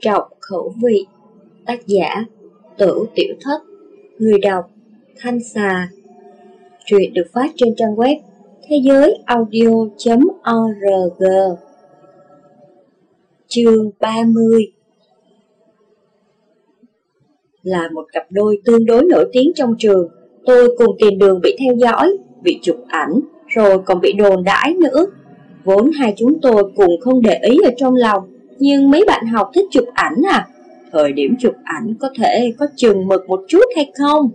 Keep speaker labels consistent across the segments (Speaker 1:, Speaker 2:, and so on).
Speaker 1: Trọng khẩu vị Tác giả Tử Tiểu Thất Người đọc Thanh Xà. Truyện được phát trên trang web thế giới audio.org Chương 30 Là một cặp đôi tương đối nổi tiếng trong trường. Tôi cùng tìm đường bị theo dõi, bị chụp ảnh, rồi còn bị đồn đãi nữa. Vốn hai chúng tôi cùng không để ý ở trong lòng. Nhưng mấy bạn học thích chụp ảnh à? Thời điểm chụp ảnh có thể có chừng mực một chút hay không?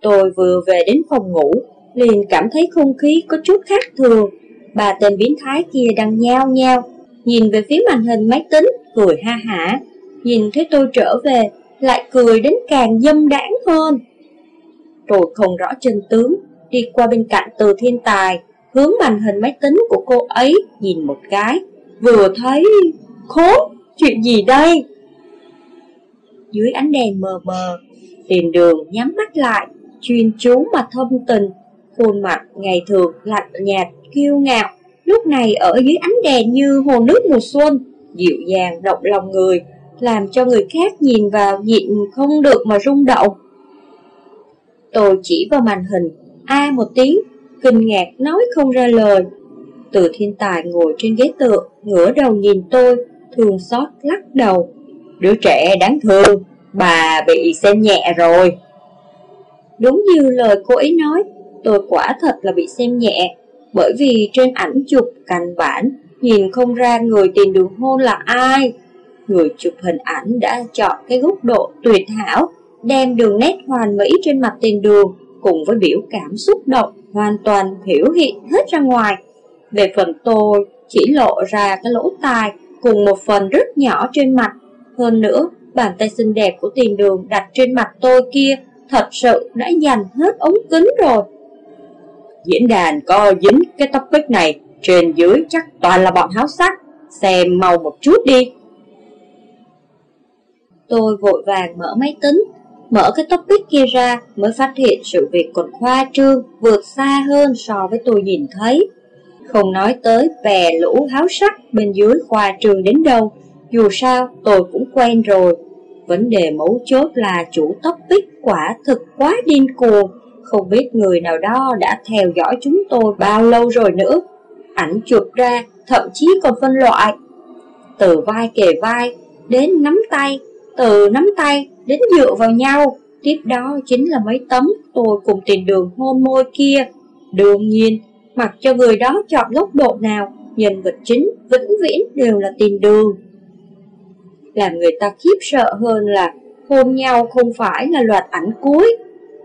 Speaker 1: Tôi vừa về đến phòng ngủ Liền cảm thấy không khí có chút khác thường. Bà tên biến thái kia đang nhao nhao Nhìn về phía màn hình máy tính Cười ha hả. Nhìn thấy tôi trở về Lại cười đến càng dâm đãng hơn. Tôi không rõ chân tướng Đi qua bên cạnh từ thiên tài hướng màn hình máy tính của cô ấy nhìn một cái, vừa thấy, khốn, chuyện gì đây? Dưới ánh đèn mờ mờ, tìm đường nhắm mắt lại, chuyên chú mà thâm tình, khuôn mặt ngày thường lạnh nhạt, kiêu ngạo, lúc này ở dưới ánh đèn như hồ nước mùa xuân, dịu dàng động lòng người, làm cho người khác nhìn vào nhịn không được mà rung động. Tôi chỉ vào màn hình, a một tiếng, kinh ngạc nói không ra lời. Từ thiên tài ngồi trên ghế tựa, ngửa đầu nhìn tôi, thương xót lắc đầu. Đứa trẻ đáng thương, bà bị xem nhẹ rồi. Đúng như lời cô ấy nói, tôi quả thật là bị xem nhẹ, bởi vì trên ảnh chụp cành bản, nhìn không ra người tiền đường hôn là ai. Người chụp hình ảnh đã chọn cái góc độ tuyệt hảo, đem đường nét hoàn mỹ trên mặt tiền đường cùng với biểu cảm xúc động hoàn toàn hiểu hiện hết ra ngoài. Về phần tôi, chỉ lộ ra cái lỗ tai cùng một phần rất nhỏ trên mặt. Hơn nữa, bàn tay xinh đẹp của tiền đường đặt trên mặt tôi kia thật sự đã dành hết ống kính rồi. Diễn đàn có dính cái topic này, trên dưới chắc toàn là bọn háo sắc, xem mau một chút đi. Tôi vội vàng mở máy tính, Mở cái topic kia ra mới phát hiện sự việc còn khoa trương, vượt xa hơn so với tôi nhìn thấy. Không nói tới bè lũ háo sắc bên dưới khoa trường đến đâu, dù sao tôi cũng quen rồi. Vấn đề mấu chốt là chủ topic quả thực quá điên cuồng, không biết người nào đó đã theo dõi chúng tôi bao lâu rồi nữa. Ảnh chụp ra, thậm chí còn phân loại. Từ vai kề vai, đến nắm tay, từ nắm tay đến dựa vào nhau. Tiếp đó chính là mấy tấm tôi cùng tiền đường hôn môi kia. Đương nhiên, mặc cho người đó chọn góc độ nào, nhân vật chính vĩnh viễn đều là tiền đường. Làm người ta khiếp sợ hơn là hôn nhau không phải là loạt ảnh cuối.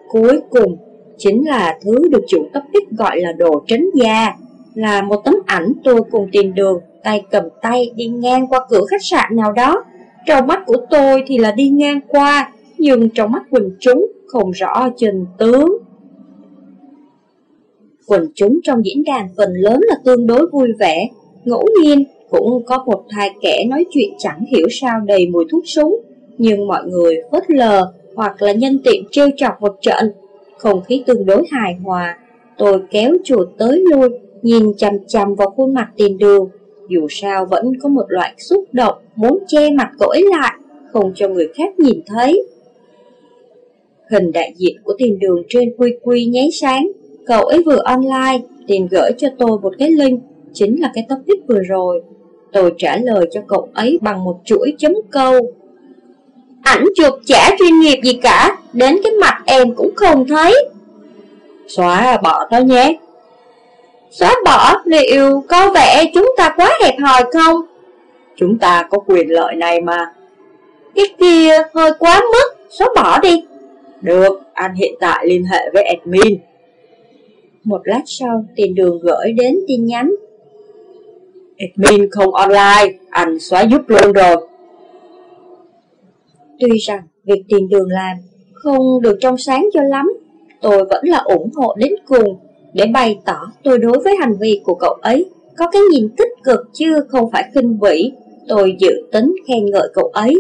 Speaker 1: Cuối cùng, chính là thứ được chủ topic gọi là đồ trấn gia, là một tấm ảnh tôi cùng tiền đường, tay cầm tay đi ngang qua cửa khách sạn nào đó trong mắt của tôi thì là đi ngang qua, nhưng trong mắt quần chúng không rõ trình tướng. Quần chúng trong diễn đàn phần lớn là tương đối vui vẻ, ngẫu nhiên cũng có một hai kẻ nói chuyện chẳng hiểu sao đầy mùi thuốc súng, nhưng mọi người phớt lờ hoặc là nhân tiện trêu chọc một trận, không khí tương đối hài hòa. Tôi kéo chuột tới lui, nhìn chằm chằm vào khuôn mặt tiền đường, dù sao vẫn có một loại xúc động muốn che mặt cậu ấy lại, không cho người khác nhìn thấy. Hình đại diện của tiền đường trên quy quy nháy sáng, cậu ấy vừa online, tìm gửi cho tôi một cái link, chính là cái topic vừa rồi. Tôi trả lời cho cậu ấy bằng một chuỗi chấm câu. Ảnh chụp chả chuyên nghiệp gì cả, đến cái mặt em cũng không thấy. Xóa bỏ đó nhé, Xóa bỏ liệu có vẻ chúng ta quá hẹp hòi không? Chúng ta có quyền lợi này mà. Cái kia hơi quá mức, xóa bỏ đi. Được, anh hiện tại liên hệ với admin. Một lát sau, tiền đường gửi đến tin nhắn. Admin không online, anh xóa giúp luôn rồi. Tuy rằng việc tiền đường làm không được trong sáng cho lắm, tôi vẫn là ủng hộ đến cùng để bày tỏ tôi đối với hành vi của cậu ấy có cái nhìn tích cực chứ không phải khinh bỉ. Tôi dự tính khen ngợi cậu ấy.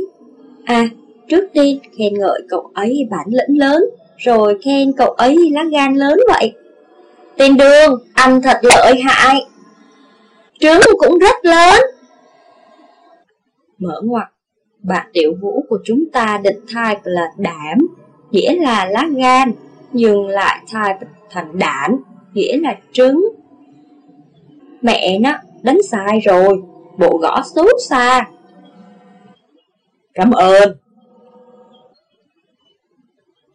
Speaker 1: À, trước tiên khen ngợi cậu ấy bản lĩnh lớn, rồi khen cậu ấy lá gan lớn vậy. Tiền đường, anh thật lợi hại. Trứng cũng rất lớn. Mở ngoặt, Bạn tiểu vũ của chúng ta định type là đảm, nghĩa là lá gan, nhưng lại type thành đản, nghĩa là trứng. Mẹ nó, đánh sai rồi, bộ gõ xấu xa.
Speaker 2: Cảm ơn.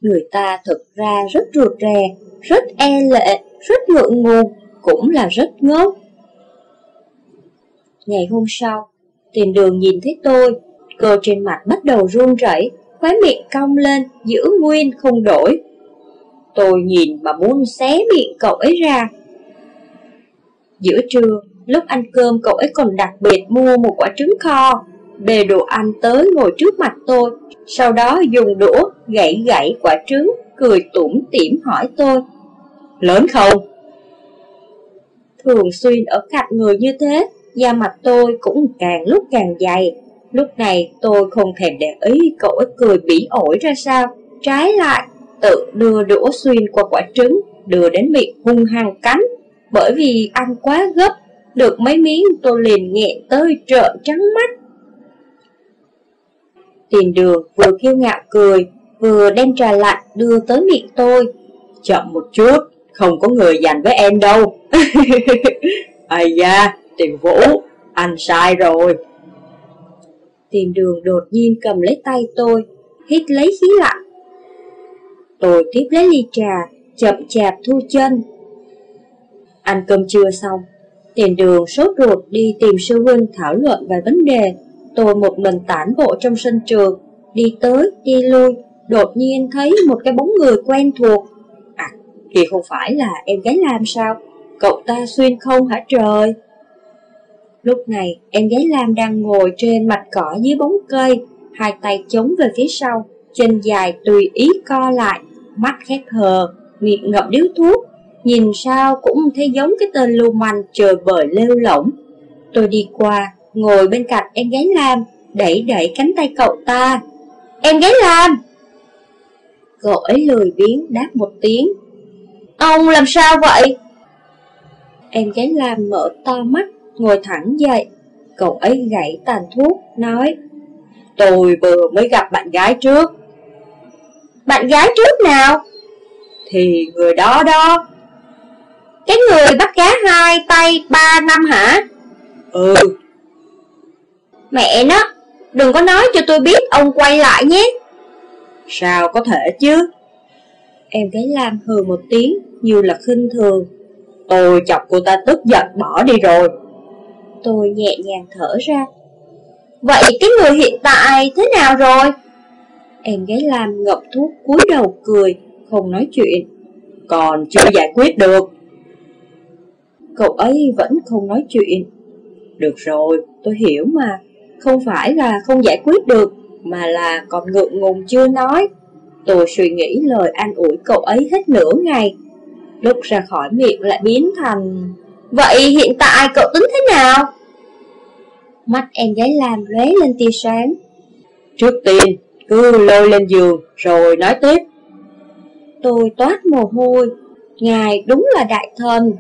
Speaker 1: Người ta thực ra rất ruột rè, rất e lệ, rất ngượng ngùng, cũng là rất ngốc. Ngày hôm sau, tiền đường nhìn thấy tôi, cơ trên mặt bắt đầu run rẩy, khóe miệng cong lên, giữ nguyên không đổi. Tôi nhìn mà muốn xé miệng cậu ấy ra. Giữa trưa, lúc ăn cơm cậu ấy còn đặc biệt mua một quả trứng kho, bề đồ ăn tới ngồi trước mặt tôi, sau đó dùng đũa gãy gãy quả trứng, cười tủm tỉm hỏi tôi.
Speaker 2: Lớn không?
Speaker 1: Thường xuyên ở cạnh người như thế, da mặt tôi cũng càng lúc càng dày. Lúc này tôi không thèm để ý cậu ấy cười bỉ ổi ra sao, trái lại tự đưa đũa xuyên qua quả trứng, đưa đến miệng hung hăng cắn. Bởi vì ăn quá gấp, được mấy miếng tôi liền nghẹn tới trợn trắng mắt. Tiền đường vừa kiêu ngạo cười, vừa đem trà lạnh đưa tới miệng tôi.
Speaker 2: Chậm một chút, không có người dành với em đâu. Ây da, tiền vũ, anh sai rồi.
Speaker 1: Tiền đường đột nhiên cầm lấy tay tôi, hít lấy khí lạnh. Tôi tiếp lấy ly trà, chậm chạp thu chân. Ăn cơm trưa xong, tiền đường sốt ruột đi tìm sư huynh thảo luận vài vấn đề. Tôi một mình tản bộ trong sân trường, đi tới, đi lui, đột nhiên thấy một cái bóng người quen thuộc. Thì không phải là em gái Lam sao? Cậu ta xuyên không hả trời? Lúc này, em gái Lam đang ngồi trên mặt cỏ dưới bóng cây, hai tay chống về phía sau, chân dài tùy ý co lại, mắt khép hờ, miệng ngậm điếu thuốc. Nhìn sao cũng thấy giống cái tên lưu manh trời bời lêu lỏng. Tôi đi qua, ngồi bên cạnh em gái Lam, đẩy đẩy cánh tay cậu ta. Em gái Lam! Cậu ấy lười biếng đáp một tiếng. Ông làm sao vậy? Em gái Lam mở to mắt, ngồi thẳng dậy. Cậu ấy gãy tàn thuốc, nói
Speaker 2: Tôi vừa mới gặp bạn gái trước.
Speaker 1: Bạn gái trước nào?
Speaker 2: Thì người đó đó.
Speaker 1: Cái người bắt cá hai tay ba năm hả?
Speaker 2: Ừ.
Speaker 1: Mẹ nó, đừng có nói cho tôi biết ông quay lại nhé.
Speaker 2: Sao có thể chứ?
Speaker 1: Em gái Lam hừ một tiếng như là khinh thường.
Speaker 2: Tôi chọc cô ta tức giận bỏ đi rồi.
Speaker 1: Tôi nhẹ nhàng thở ra. Vậy cái người hiện tại thế nào rồi? Em gái Lam ngậm thuốc cúi đầu cười, không nói chuyện.
Speaker 2: Còn chưa giải quyết được.
Speaker 1: Cậu ấy vẫn không nói chuyện.
Speaker 2: Được rồi, tôi hiểu mà.
Speaker 1: Không phải là không giải quyết được, mà là còn ngượng ngùng chưa nói. Tôi suy nghĩ lời an ủi cậu ấy hết nửa ngày. Lúc ra khỏi miệng lại biến thành... Vậy hiện tại cậu tính thế nào? Mắt em gái Lam lóe lên tia sáng.
Speaker 2: Trước tiên, cứ lôi lên giường rồi nói tiếp.
Speaker 1: Tôi toát mồ hôi. Ngài đúng là đại thần,